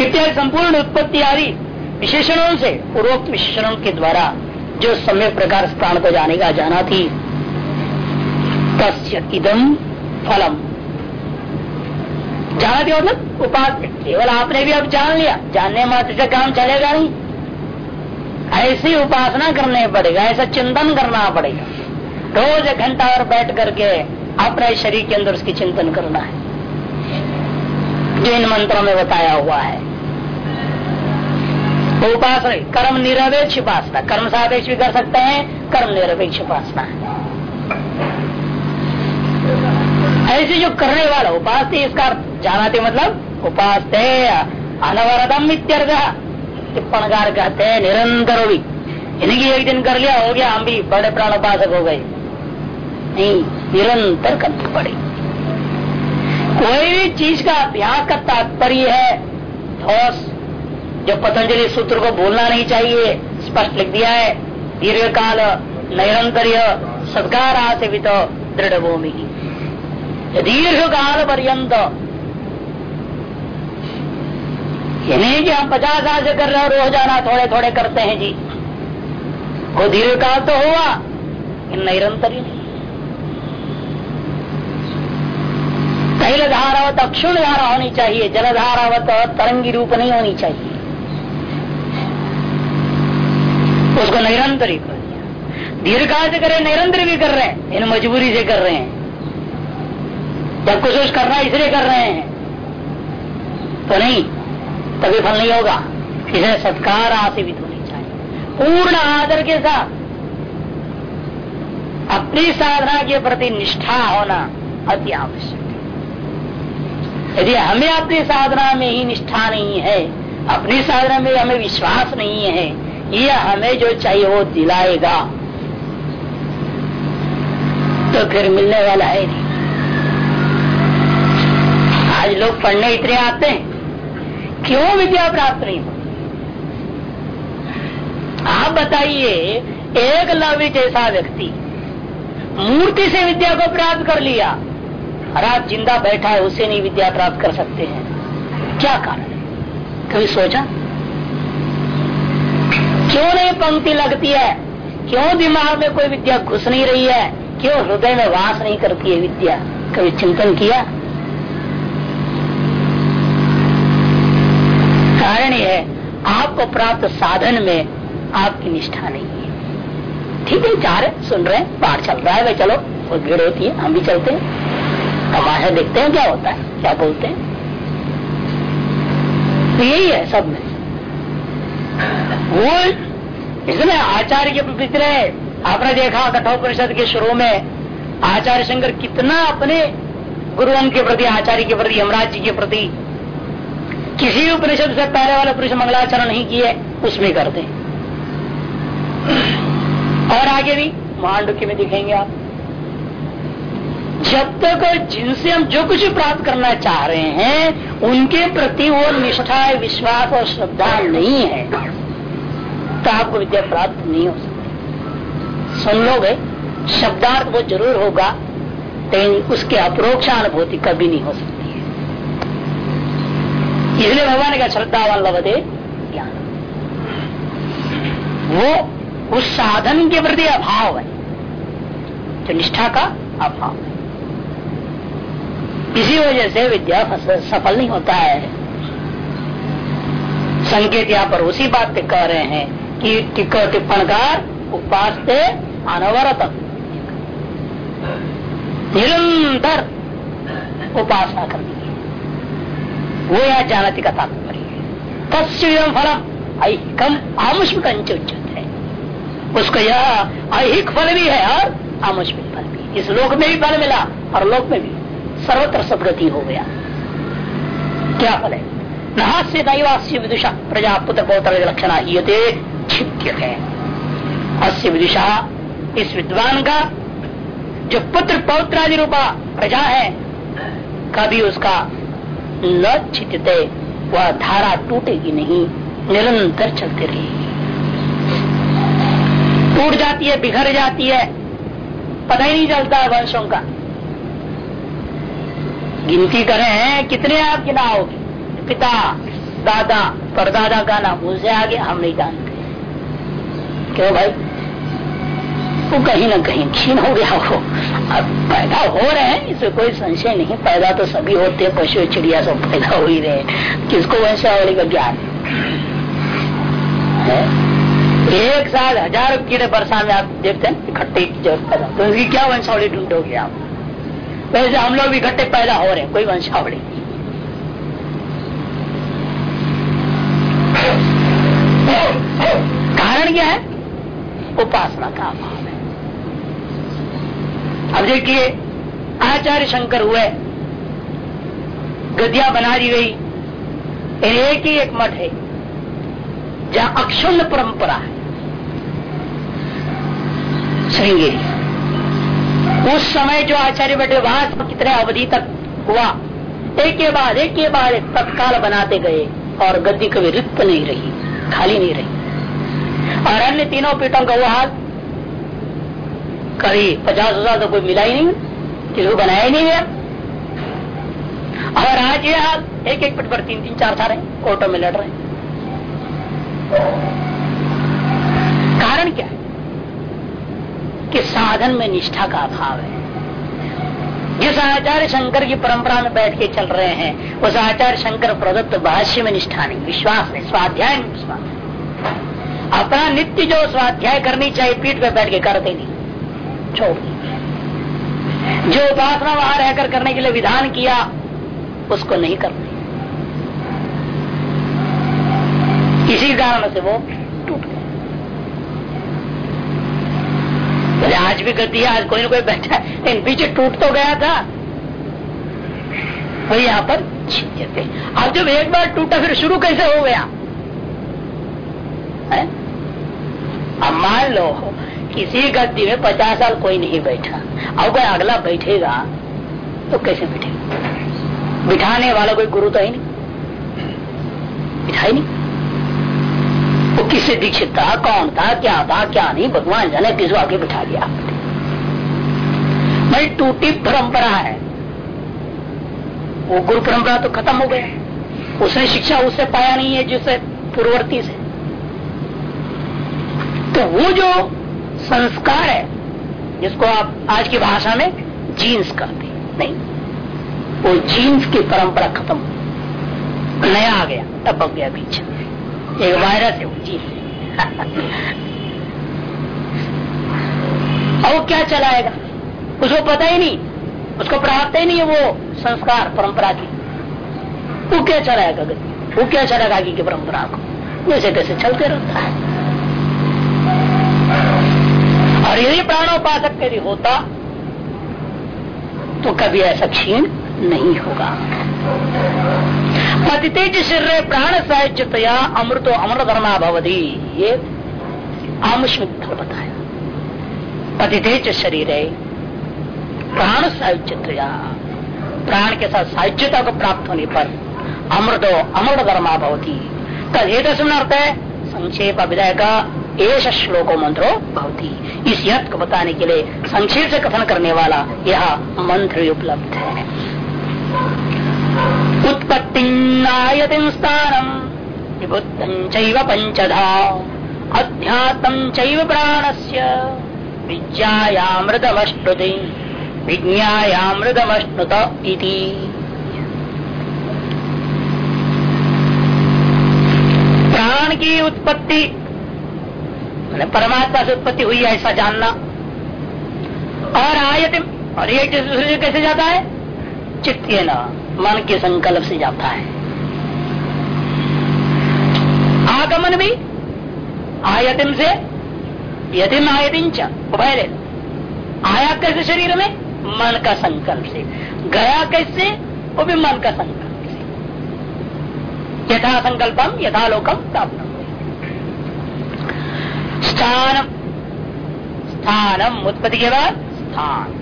इत्यादि संपूर्ण उत्पत्ति आदि विशेषणों से, पूर्वोक्त विशेषणों के द्वारा, जो समय प्रकार प्राण को जानेगा, जाना थी। तस्य इदम फलम। जाना थी मतलब उपास केवल आपने भी अब जान लिया। जानने मात्र से काम चलेगा नहीं। ऐसी उपासना करने पड़ेगा, ऐसा चिंतन करना पड़ेगा। रोज एक घंटा और बैठ करके अपने शरीर के अंदर उसकी चिंतन करना है। जो इन मंत्रों में बताया हुआ है। उपासना, कर्म निरपेक्ष उपासना। कर्म सापेक्ष भी कर सकते हैं, कर्म निरपेक्ष उपासना ऐसे जो करने वाला उपास इसका जाना थे मतलब उपास अनवरतम इत्यर्थ। टिप्पणकार कहते हैं, निरंतर भी इनकी एक दिन कर लिया, हो गया, हम भी बड़े प्राण उपासक हो गए। नहीं, निरंतर करनी पड़ेगी कोई भी चीज़ का अभ्यास का तात्पर्य है, ठोस, जो पतंजलि सूत्र को भूलना नहीं चाहिए, स्पष्ट लिख दिया है दीर्घ काल निरंतर सदकार से भी तो दृढ़ भूमि दीर्घ काल पर्यंत ये नहीं कि हम पचास साल से कर रहे हो रोज़ाना थोड़े थोड़े करते हैं जी। वो दीर्घ काल तो हुआ निरंतर ही तैल धारावत अक्षुण धारा होनी चाहिए जल धारावत तरंगी रूप नहीं होनी चाहिए। उसको निरंतर ही कर दीर्घकाल से करे, निरंतर भी कर रहे हैं इन मजबूरी से कर रहे हैं। जब कुछ कुछ करना इसलिए कर रहे हैं। तो नहीं तभी फल नहीं होगा। इसे सत्कार आसीवित होनी चाहिए। पूर्ण आदर के साथ, अपनी साधना के प्रति निष्ठा होना अति आवश्यक है। यदि हमें अपनी साधना में ही निष्ठा नहीं है, अपनी साधना में हमें विश्वास नहीं है ये हमें जो चाहिए वो दिलाएगा। तो फिर मिलने वाला है नहीं। आज लोग पढ़ने इतने आते हैं। क्यों विद्या प्राप्त नहीं होती आप बताइए, एक लव्य जैसा व्यक्ति मूर्ति से विद्या को प्राप्त कर लिया, और आप ज़िंदा बैठा है, उसे नहीं विद्या प्राप्त कर सकते हैं। क्या कारण है? कभी सोचा? क्यों नहीं पंक्ति लगती है? क्यों दिमाग में कोई विद्या घुस नहीं रही है? क्यों हृदय में वास नहीं करती है विद्या? कभी चिंतन किया? कारण यह है, आपको प्राप्त साधन में आपकी निष्ठा नहीं है। ठीक है, चार सुन रहे हैं पाठ चल रहा है, भाई चलो बहुत भीड़ होती है, हम भी चलते हैं। तमाशा देखते हैं क्या होता है, क्या बोलते हैं। तो यही है सब में। वो इसलिए आचार्य के पिछले आपने देखा कठोर परिषद के शुरू में, आचार्य शंकर कितना अपने गुरुओं के प्रति, आचार्य के प्रति, यमराज जी के प्रति किसी उपनिषद से पहले वाले पुरुष मंगलाचरण नहीं किए, उसमें करते और आगे भी मांडुकी में दिखेंगे आप। जब तक जिनसे हम जो कुछ प्राप्त करना चाह रहे हैं, उनके प्रति वो निष्ठा, विश्वास और श्रद्धा नहीं है तो आपको विद्या प्राप्त नहीं हो सकती। सुन लो गए शब्दार्थ वो ज़रूर होगा, लेकिन उसके अप्रोक्षानुभूति कभी नहीं हो सकती। इसलिए भगवान का श्रद्धावान लवदे ज्ञान वो उस साधन के प्रति अभाव है जो निष्ठा का अभाव है इसी वजह से विद्या सफल नहीं होता है संकेत यहाँ पर उसी बात पे कह रहे हैं कि टिप्पणकार उपास अनवरत निरंतर उपासना करनी वो यहाँ जानती का तात्पर्य है। तस्वीर फलम। ऐकम आमुष्मिक उचित है उसको यह ऐहिक फल भी है और आमुष्मिक फल भी। इस लोक में भी फल मिला और लोक में भी। सर्वत्र सदगति हो गया। क्या फल है? नहास्य दैवास्य विदुषा। प्रजा पुत्र पौत्र लक्षण ये छिप्य है। अस्य विदुषा इस विद्वान का जो पुत्र पौत्रादि रूपा प्रजा है, कभी उसका छिटते वह धारा टूटेगी नहीं, निरंतर चलती रहेगी। टूट जाती है, बिखर जाती है, पता ही नहीं चलता है वंशों का। गिनती करें हैं, कितने आप गिनाओगे? पिता, दादा, परदादा का नाम उनसे आगे हम नहीं जानते। क्यों भाई? वो कहीं ना कहीं छीन हो गया हो। अब पैदा हो रहे हैं इसमें कोई संशय नहीं। पैदा तो सभी होते हैं, पशु, चिड़िया सब पैदा हो ही रहे किसको वंशावली का ज्ञान है? एक साल हज़ार कीड़े बरसात में आप देखते हैं, इकट्ठे पैदा। तो इसकी क्या वंशावली ढूंढोगे आप? वैसे हम लोग इकट्ठे पैदा हो रहे हैं, कोई वंशावली कारण क्या है? उपासना का अभाव। अब देखिए आचार्य शंकर हुए, गदिया बना दी गई एक ही एक मठ है, जहाँ अक्षुण्ण परंपरा है। श्रृंगेरी। उस समय जो आचार्य बैठे, वहाँ कितने अवधि तक हुआ? एक के बाद, एक के बाद एक तत्काल बनाते गए और गद्दी कभी रिक्त नहीं रही, खाली नहीं रही। और अन्य तीनों पीठों का वो हाल कभी पचास हज़ार तो कोई मिला ही नहीं, किसी बनाया ही नहीं गया। और आज ये आप एक एक पीठ पर तीन तीन चार चार है कोर्टों में लड़ रहे हैं। कारण क्या है? कि साधन में निष्ठा का अभाव है। जिस आचार्य शंकर की परंपरा में बैठ के चल रहे हैं, उस आचार्य शंकर प्रदत्त भाष्य में निष्ठा नहीं, विश्वास नहीं, स्वाध्याय में विश्वास अपना नित्य जो स्वाध्याय करनी चाहिए, पीठ पे बैठ के करते नहीं। छोड़ जो उपासना वहाँ रहकर करने के लिए विधान किया, उसको नहीं करते। इसी कारण से वो टूट गए। बोले, आज भी गति है, आज कोई ना कोई बैठा लेकिन पीछे टूट तो गया था। तो यहाँ पर थे। अब जब एक बार टूटा, फिर शुरू कैसे हो गया? है? अब मान लो किसी गद्दी में पचास साल कोई नहीं बैठा। कोई अगला बैठेगा तो कैसे बैठेगा? बिठाने वाला कोई गुरु तो ही नहीं। बिठा ही नहीं। वो किससे दीक्षित था? कौन था? क्या था? क्या नहीं? भगवान जाने किस आगे बिठा दिया भाई टूटी परंपरा है। वो गुरु परंपरा तो खत्म हो गया उसने शिक्षा उससे पाया नहीं है, जिससे पूर्ववर्ती से। तो वो जो संस्कार है, जिसको आप आज की भाषा में जीन्स कहते हैं। नहीं, वो जीन्स की परंपरा खत्म नया आ गया टपक गया बीच एक वायरस है, वो जीन्स और क्या चलाएगा? उसको पता ही नहीं। उसको प्राप्त ही नहीं है वो संस्कार, परंपरा की। वो क्या चलाएगा वो क्या चलाएगा आगे की परंपरा को? जैसे तैसे चलते रहता है। और यदि प्राणोपासक यदि होता तो कभी ऐसा क्षीण नहीं होगा। पतितेज शरीर प्राण साहित्यतया अमृतो अमृत धर्मा भवती। ये आमुष्मित बताया पतितेज शरीर, प्राण साहित्यतया प्राण के साथ साहित्यता को प्राप्त होने पर अमृतो अमृत धर्मा भवती तद एक अर्थ है, संक्षेप अभिदय का एश श्लोको मंत्रो भवती। इस यथ को बताने के लिए संक्षेप से कथन करने वाला यह मंत्र उपलब्ध है। उत्पत्ति स्थानम विबुद्धं चैव पंचधा अध्यात्म चैव प्राणस्य, विज्ञायामृतमश्नुति, विज्ञायामृतमश्नुत इति। प्राण की उत्पत्ति परमात्मा से उत्पत्ति हुई है, ऐसा जानना। और आयतिम और एक दूसरे से कैसे जाता है? चित्त न मन के संकल्प से जाता है। आगमन भी आयतिम से, यतिम आयतिम पहले आया कैसे शरीर में? मन का संकल्प से। गया कैसे? वो भी मन का संकल्प से। यथा संकल्पम, यथा लोकम प्राप्त। स्थान स्थानम उत्पत्ति के बाद स्थान।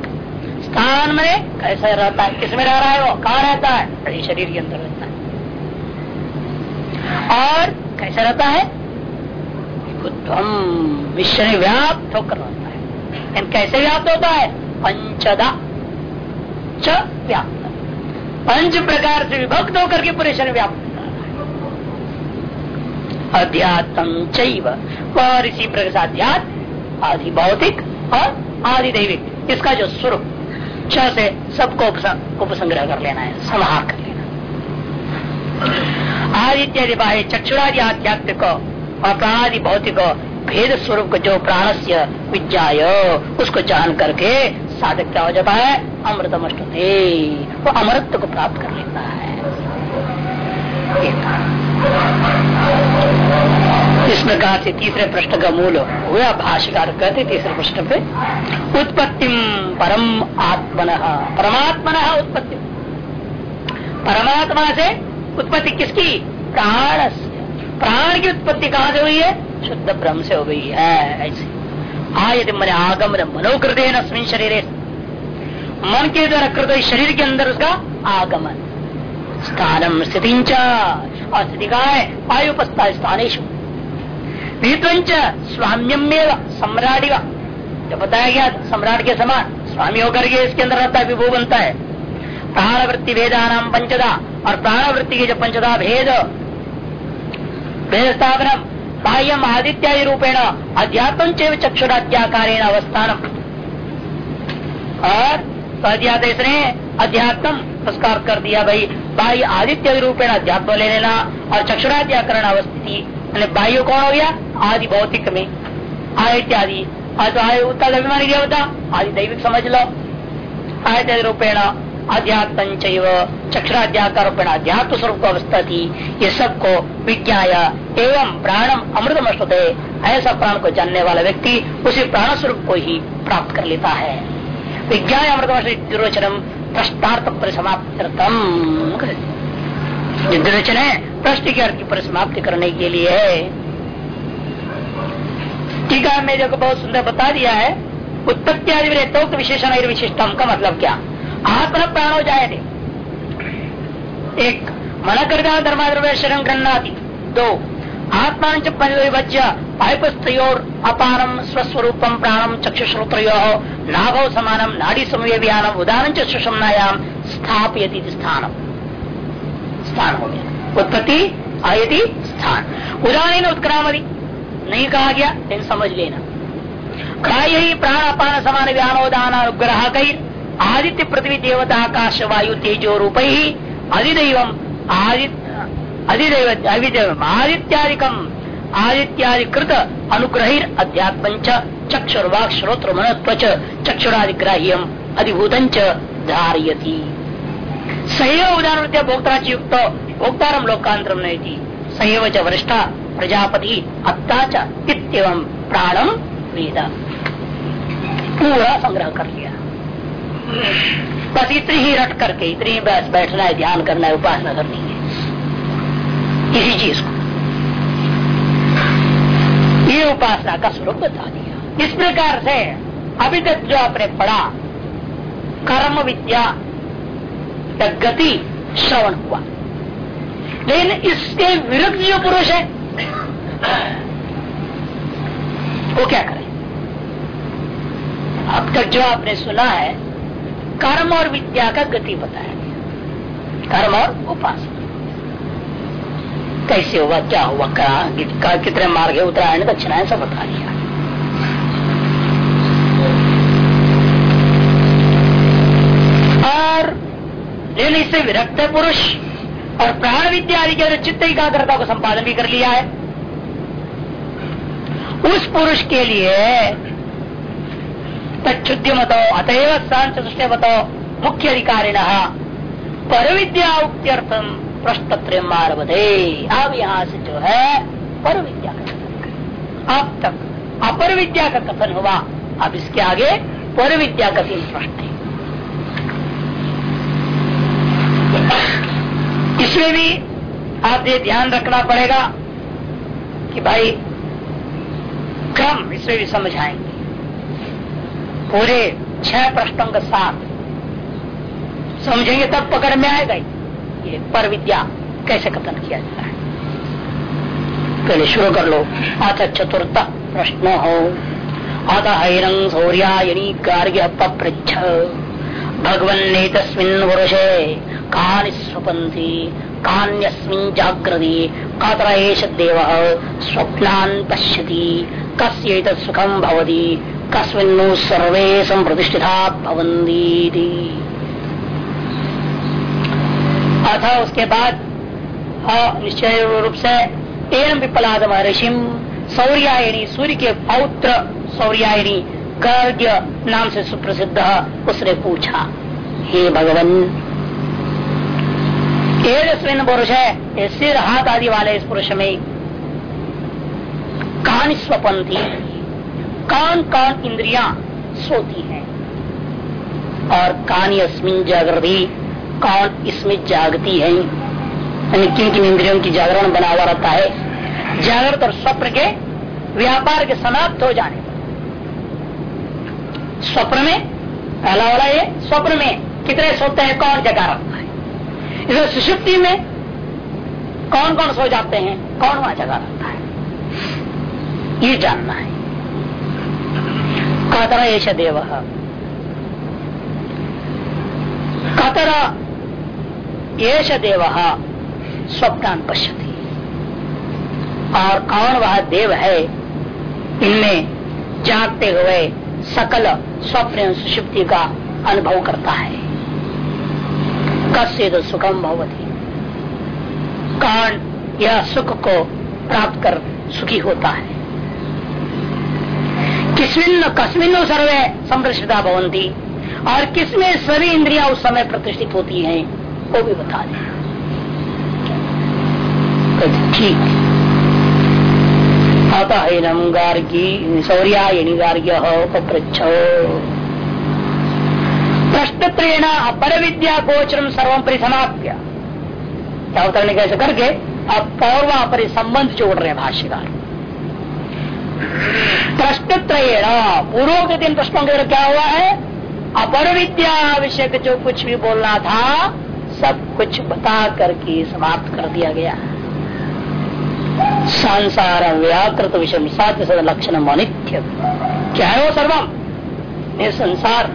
स्थान में कैसे रहता है? किसमें रह रहा है वो? कहा रहता है? शरीर के अंदर रहता है। और कैसे रहता है? विश्व व्याप्त होकर रहता है। कैसे व्याप्त होता है? पंचदा। च व्याप्त। पंच प्रकार से विभक्त होकर के पूरे शरीर व्याप्त। अध्यात्म और इसी प्रकार से अध्यात्म आदि भौतिक और आदि दैविक इसका जो स्वरूप छ से सबको उपसंग्रह कर लेना है समाह कर लेना आदित्य बाह्य चक्षुरादि आध्यात्मिक और प्राणादि भौतिक भेद स्वरूप जो प्राण से उसको जान करके साधक क्या हो जाता है अमृतमष्ट वो अमृत को प्राप्त कर लेता है। इस प्रकार से तीसरे प्रश्न का मूल हुआ, भाष्यकार कहते, तीसरे प्रश्न पे, उत्पत्ति परम आत्मन, परमात्मन उत्पत्ति। परमात्मा से उत्पत्ति किसकी? प्राण प्राण की उत्पत्ति कहाँ से हुई है? शुद्ध ब्रह्म से हो गई है, ऐसी। आयत मन आगमन मनोकृत न शरीर। मन के द्वारा कृत शरीर के अंदर उसका आगमन। स्थानम स्थिति और स्थिति कहा है? वायुपस्था स्थानेश विद्वंच स्वाम्यम सम्राट जो बताया गया सम्राट के समान स्वामी होकर के इसके अंदर रहता है, विभू बनता है। प्राणवृत्ति वेदा नाम पंचदा और प्राणवृत्ति के जो पंचदा भेद भेद स्थापन बाह्यम आदित्यादि रूपेण अध्यात्म चेव चक्षुराध्याकारेण अवस्थान और अध्यात इसने अध्यात्म पुरस्कार कर दिया भाई। बाह्य आदित्य रूपेण अध्यात्म ले लेना और चक्षुराध्याकरण अवस्थिति बाह्य कौन हो गया आदि भौतिक में आदित्य आदि आज तो आय उत्तर क्या होता आदि दैविक समझ लो आदित्य रूपेण अध्यात्म चक्षुराध्याकार रूपेण अध्यात्म स्वरूप को अवस्था थी ये सबको विज्ञा एवं प्राणम अमृतम अष्टते ऐसा प्राण को जानने वाला व्यक्ति उसी प्राण स्वरूप को ही प्राप्त कर लेता है विज्ञान अमृतम प्रश्नार्थ परिसमाप्तम निर्वचन है, प्रश्न के अर्थ की परिसमाप्ति करने के लिए है। टीका में देखो बहुत सुंदर बता दिया है। उत्पत्ति आदि रेतोक्त विशेषण विशिष्टम का मतलब क्या? आत्म प्राण हो जाए एक मन कर शरण करना दो आत्मा पंचविभज्य पाइपस्तोर अपारम स्वस्वरूपम प्राणम चक्षुश्रोत नाभव समानम नाड़ी समय व्यानम उदाहरण सुषमनायाम स्थापयति स्थान स्थान हो गया उत्पत्ति, आयति, स्थान। उदाहरण उत्क्रामदि नहीं कहा गया, लेकिन समझ लेना। काय ही प्राण अपान समान व्यानोदान अनुग्रह कई आदित्य पृथ्वी देवता आकाश वायु तेजो रूप ही अधिदेव आदित्य अधिदेव आदित्यादिकम, आदित्यादिकृत अनुग्रहिर अध्यात्म चक्षुर्वाक श्रोत्र मन त्वच चक्षुरादिग्राह्यम अधिभूत धारयती। सही उदाहरण भोक्ता युक्त भोक्तारम लोकांतरम नहीं सैव च वरिष्ठा, प्रजापति, अत्ता इतम प्राणम वेद। पूरा संग्रह कर लिया। बस इतनी ही रट करके, इतनी ही बस बैठना है, ध्यान करना है, उपासना करनी है। इसी चीज़ को। ये उपासना का स्वरूप बता दिया। इस प्रकार से अभी तक जो आपने पढ़ा, कर्म विद्या गति श्रवण हुआ। लेकिन इसके विरुद्ध जो पुरुष है, वो क्या करें? अब तक जो आपने सुना है, कर्म और विद्या का गति बताया गया। कर्म और उपासना। कैसे हुआ, क्या हुआ कितने मार्ग है, उत्तरायण दक्षिणायन सब बता दिया। लेकिन इससे विरक्त पुरुष। और प्राण विद्या आदि के चित्त एकाग्रता को संपादन भी कर लिया है। उस पुरुष के लिए तत्ुद्ध मतो, अतएव शांत दृष्टि मतो मुख्य अधिकारी पर विद्या प्रश्न मारवधे। अब यहाँ से जो है पर विद्या का अब तक अपर विद्या का कथन हुआ। अब इसके आगे पर विद्या का तीन प्रश्न है। इसमें भी आप ये ध्यान रखना पड़ेगा कि भाई क्रम इसमें भी समझाएँगे। पूरे छह प्रश्नों के साथ समझेंगे, तब पकड़ में आएगा ये पर विद्या कैसे कथन किया जाता है। पहले शुरू कर लो। अथ चतुर्थ प्रश्न हो। अत हैरं सौर्यायणी कार्य पृछ भगवन्ने तस्मिन् पुरुषे कानि स्वपन्ति, कान्यस्मिन् जाग्रति कत्र एष देवः स्वप्नान् पश्यति कस्य सुखम भवति, कस्मिन्नु सर्वे संप्रतिष्ठिता भवन्ति अथ उसके बाद निश्चय रूप से एवं विपलाद महर्षि सौर्यायणी सूर्य के पौत्र सौर्यायणी, गर्ग्य, नाम से सुप्रसिद्ध, उसने पूछा, हे भगवान एस्विन पुरुष है सिर हाथ आदि वाले इस पुरुष में कान स्वपंथी कौन कौन इंद्रिया सोती हैं। और कान अस्मिन जागृति, कौन इसमें जागती है। यानी किन किन इंद्रियों की जागरण बना हुआ रहता है? जागृत और स्वप्न के व्यापार के समाप्त हो जाने। स्वप्न में, पहला वाला ये, स्वप्न में कितने सोते हैं, कौन जगा रखता है? इसे सुषुप्ति में कौन कौन सो जाते हैं? कौन वहाँ जगा रखता है? ये जानना है। कतरा एश देव। कतरा एश देव स्वप्नान पश्यति। और कौन वह देव है? इनमें जागते हुए सकल स्वप्न सुषुप्ति का अनुभव करता है। कस्य तो सुखम भवती। कौन यह सुख को प्राप्त कर सुखी होता है। किसमिन कस्मिन सर्वे संप्रष्टता भवंती और किसमें सभी इंद्रिया उस समय प्रतिष्ठित होती हैं, वो भी बता दें। ठीक। अतः गार्गी, सौर्यायणी गार्ग्य पृछ प्रश्न अपर विद्या गोचरम सर्वम परिसमाप्य। अवतरण कैसे करके अब पौर्वा पर संबंध जोड़ रहे भाष्यकार। प्रश्न पूर्व के तीन प्रश्नों के क्या हुआ है? अपर विद्या विषय जो कुछ भी बोलना था, सब कुछ बता करके समाप्त कर दिया गया। संसार व्याकृत विषय सद लक्षण अनित्य। क्या है वो सर्वम? संसार।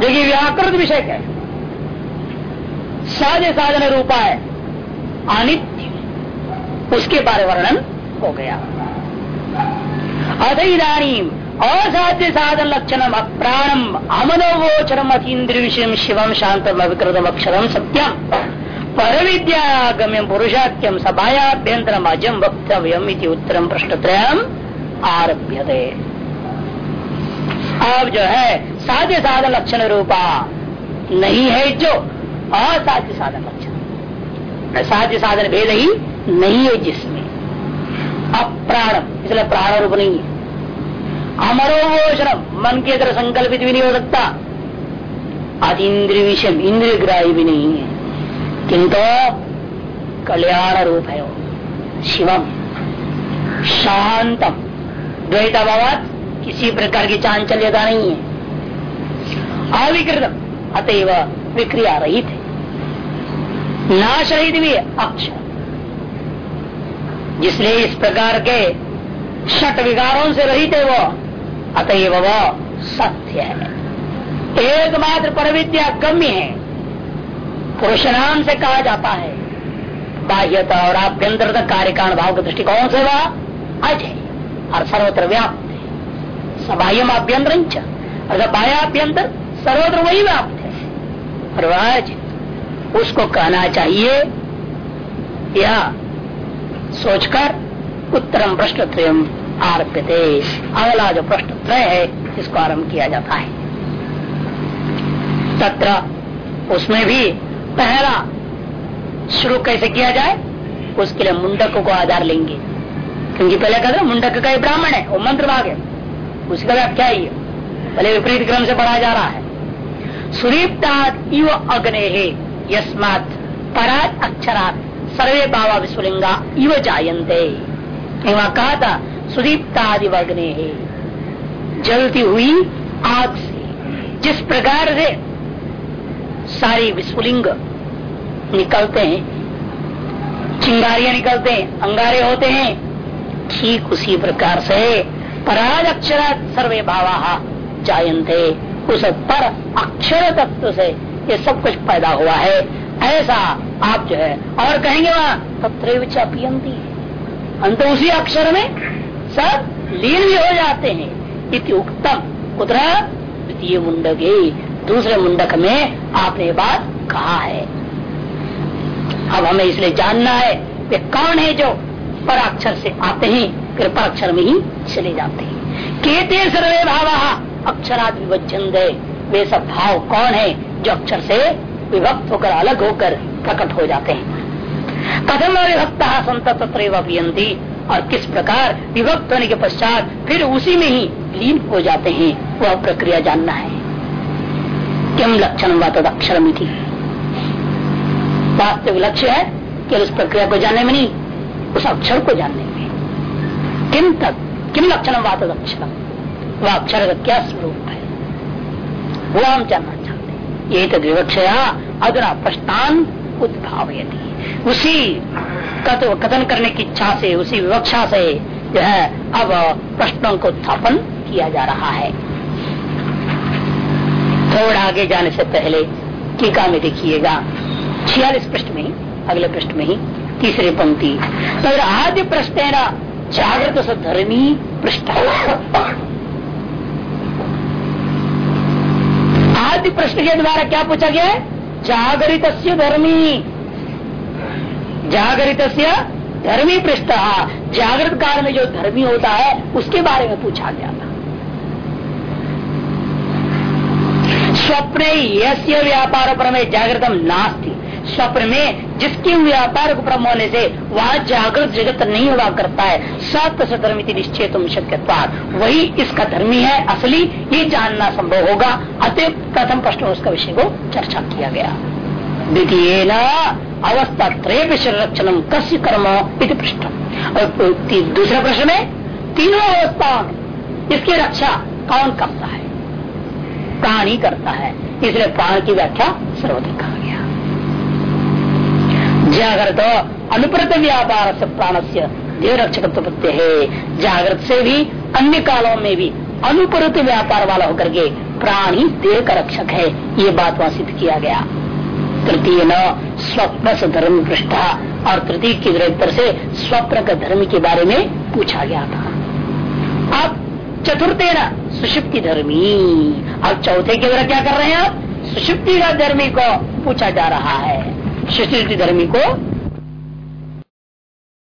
देखिए व्याकृत विषय है? साध्य साधन रूपा है। अनित्य, उसके बारे वर्णन हो गया। अथ इधानीम असाध्य साधन लक्षण अप्राणम अमनोगोचरम अतीन्द्र विषय शिवम, शांतम, अविकृतम, अक्षरम, सत्यम। पर विद्यागम्यम पुरुषाख्यम सभायाभ्यंतरम अजम वक्तव्यम उत्तरम प्रश्नत्रयम आरभ्य अब जो है साध्य साधन लक्षण रूपा। नहीं है जो असाध्य साधन लक्षण। साध्य साधन भेद ही नहीं है जिसमें। अप्राण इसलिए प्राण रूप नहीं है। अमरोषण मन के तरह संकल्पित भी नहीं हो सकता। अतीन्द्रिय विषय इंद्रिय ग्राही भी नहीं है। किंतु कल्याण रूप है शिवम, शांतम। द्वैताभावात किसी प्रकार की चांचल्यता नहीं है। अविकृत अतएव विक्रिया रहित है। नाश रहित भी है अक्षर जिसलिए इस प्रकार के षट विकारों से रहित है वो, अतएव वो सत्य है। एकमात्र पर विद्या गम्य है। पुरुष नाम से कहा जाता है। बाह्यता और आभ्यंतर कार्य कारण भाव के दृष्टिकोण से वह अजय और सर्वत्र व्याप्त। सबाह्यम आभ्यंतर अर्थात बाह्याभ्यंतर सर्वत्र वही व्याप्त है और वह उसको कहना चाहिए, या सोचकर उत्तरम प्रश्न त्रयम आरभ्य अगला जो प्रश्न त्रय है, इसको आरंभ किया जाता है। तत्र उसमें भी पहला शुरू कैसे किया जाए, उसके लिए मुंडक को आधार लेंगे। क्योंकि पहले कहते मुंडक का ब्राह्मण है, वो मंत्र भाग है। उसका व्याख्या ही है? पहले विपरीत क्रम से पढ़ा जा रहा है। सुरीप्ताद इव अग्ने यस्मात परात अक्षरात सर्वे बाबा विश्वलिंगा इव जायते कहा था सुदीप्तादि वर्गने जलती हुई आग से, जिस प्रकार से सारी विस्फुलिंग निकलते हैं, चिंगारियाँ निकलते हैं, अंगारे होते हैं, ठीक उसी प्रकार से पराज अक्षर सर्वे भावा जायंते उस पर अक्षर तत्व से ये सब कुछ पैदा हुआ है। ऐसा आप जो है और कहेंगे वहाँ तत्र चापियंती अंत उसी अक्षर में सब लीन भी हो जाते हैं। इति उक्तम। कुत्र? द्वितीय मुंडक। दूसरे मुंडक में आपने बात कहा है। अब हमें इसलिए जानना है वे कौन है जो पर अक्षर से आते हैं। पर अक्षर में ही चले जाते हैं। केते सर्वे भाव, अक्षराद विभजन दे। वे सब भाव कौन है जो अक्षर से विभक्त होकर, अलग होकर प्रकट हो जाते हैं? कथम विभक्त संत तत्र और किस प्रकार विभक्त होने के पश्चात फिर उसी में ही लीन हो जाते हैं, वह प्रक्रिया जानना है। किम लक्षण व तद अक्षर थी वास्तविक लक्ष्य है कि उस प्रक्रिया को जानने में नहीं, उस अक्षर को जानने में। किम तक किम लक्षण व तद अक्षर वह अक्षर का क्या स्वरूप है वो हम जानना चाहते ये तो विवक्षया अधुना प्रश्नान उद्भावयती। उसी कथन करने की इच्छा से उसी विवक्षा से जो है अब प्रश्नों को उत्थापन किया जा रहा है। थोड़ा आगे जाने से पहले टीका में देखिएगा। छियालीस पृष्ठ में अगले पृष्ठ में ही तीसरी पंक्ति। तो आद्य प्रश्न जागृत धर्मी पृष्ठ। आदि प्रश्न के द्वारा क्या पूछा गया? जागृत धर्मी। जागरित धर्मी पृष्ठ। जागृत काल में जो धर्मी होता है, उसके बारे में पूछा गया था। स्वप्न यस्य व्यापार पर में जागृतम नास्ती। स्वप्न में जिसके व्यापार क्रम होने से वह जागृत जगत नहीं हुआ करता है। सत्य धर्म निश्चय तुम शक्य वही इसका धर्मी है, असली, ये जानना संभव होगा। अतः प्रथम प्रश्न उसका विषय को चर्चा किया गया। द्वितीय न, अवस्था त्रय संरक्षण कस्य कर्म इति पृष्ठ और दूसरे प्रश्न में, तीनों अवस्थाओं में इसकी रक्षा कौन करता है? प्राणी करता है। इसलिए प्राण की व्याख्या सर्वधिक जागृत अनुप्रत व्यापार से प्राण से देव रक्षक प्रत्यय है जागृत से भी अन्य कालों में भी अनुपरत व्यापार वाला होकर के प्राणी देह का रक्षक है, ये बात वहाँ सिद्ध किया गया। तृतीय न स्वप्न से धर्म पृष्ठा और तृतीय की उत्तर से स्वप्न का धर्म के बारे में पूछा गया था। अब चतुर्थे न सुषुप्ति धर्मी। अब चौथे के द्वारा क्या कर रहे हैं आप? सुषुप्ति का धर्मी को पूछा जा रहा है। सुषुप्ति धर्मी को